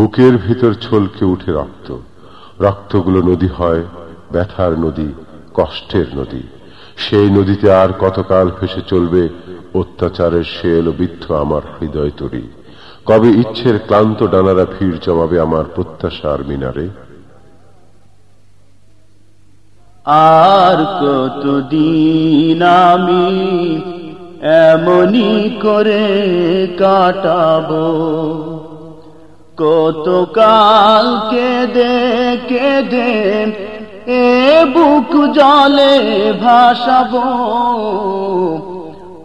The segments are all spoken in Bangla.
বুকের ভিতর ছলকে উঠে রক্ত। রক্তগুলো নদী হয়, ব্যথার নদী, কষ্টের নদী। সেই নদীতে আর কতকাল ফেসে চলবে, অত্যাচারের শেল বিদ্ধ আমার হৃদয় তরি। কবে ইচ্ছের ক্লান্ত ডানারা ভিড় জমাবে আমার প্রত্যাশার মিনারে? আর কতদিন আমি এমনি করে কাটাবো? কত কাল কেঁদে কেঁদে এ বুক জলে ভাসাবো।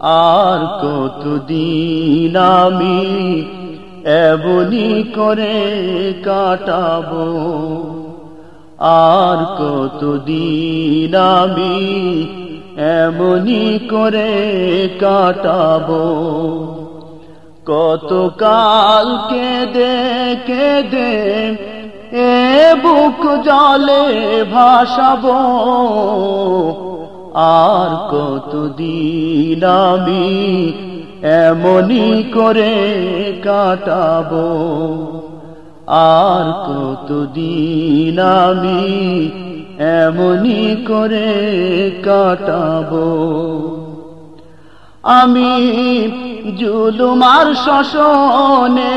আর কতদিন আমি এমনি করে কাটাব? আর কতদিন আমি এমনি করে কাটাবো? কত কাল কেঁদে কেঁদে এ বুক জলে ভাসাবো। আর কত কতদিন আমি এমনি করে কাটাব। আর কতদিন আমি এমনি করে কাটাব। আমি জুলুমার শোষণে,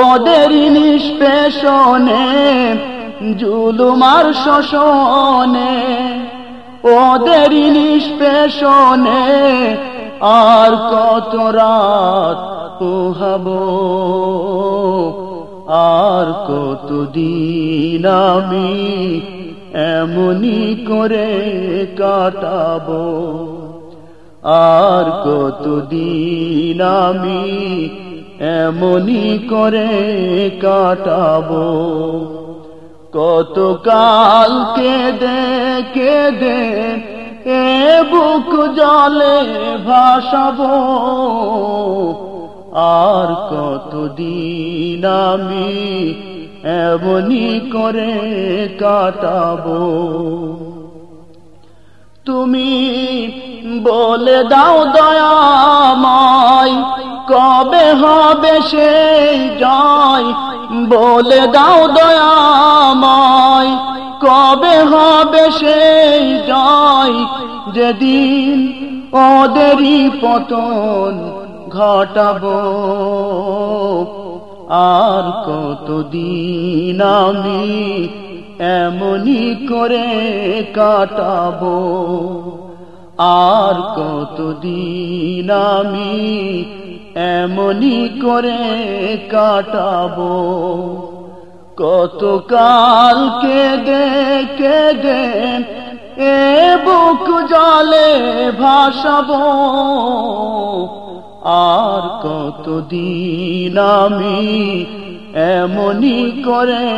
ওদের নিষ্পেষণে, জুলুমার শোষণে, ওদের নিষ্পেষণে আর কত রাত পোহাব, আর কতদিন আমি এমনি করে কাটাবো। আর কতদিন আমি এমনি করে কাটাবো? কত কাল কেঁদে কেঁদে এ বুক জলে ভাসাবো? আর কতদিন আমি এমনি করে কাটাবো? তুমি বলে দাও দয়াময় কবে হবে সেই জয়? বলে দাও দয়াময় কবে হবে সেই জয়? যেদিন ওদেরই পতন ঘটাব, আর কতদিন আমি এমনি করে কাটাবো। আর কতদিন আমি এমনি করে কাটাবো। কত কাল কেঁদে কেঁদে এ বুক জলে ভাসাবো। আর কতদিন আমি এমনি করে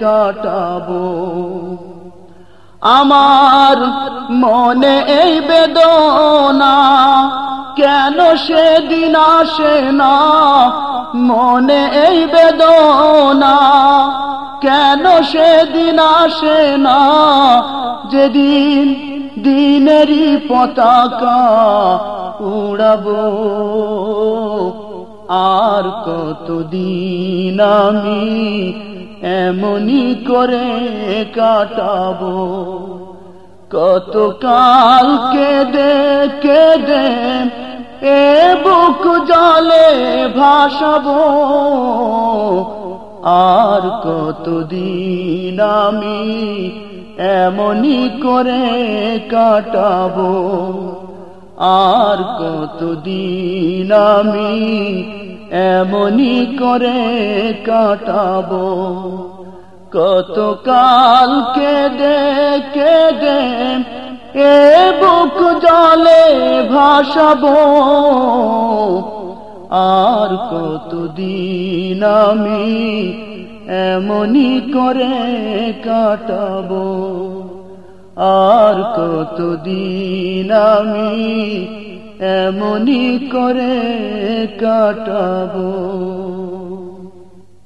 কাটাবো। আমার মনে এই বেদনা, কেন সেদিন আসে না? মনে এই বেদনা, কেন সেদিন আসে না? যেদিন দিনেরই পতাকা উড়াবো। আর কতদিন আমি এমনি করে কাটাবো? কত কাল কেঁদে কেঁদে এ বুক জলে ভাসাবো? আর কতদিন আমি এমনি করে কাটাবো? আর কতদিন আমি এমনি করে কাটাবো? কত কাল কেঁদে কেঁদে এ বুক জলে ভাসাবো? আর কতদিন আমি এমনি করে কাটাবো? আর কতদিন আমি এমনি করে কাটাবো?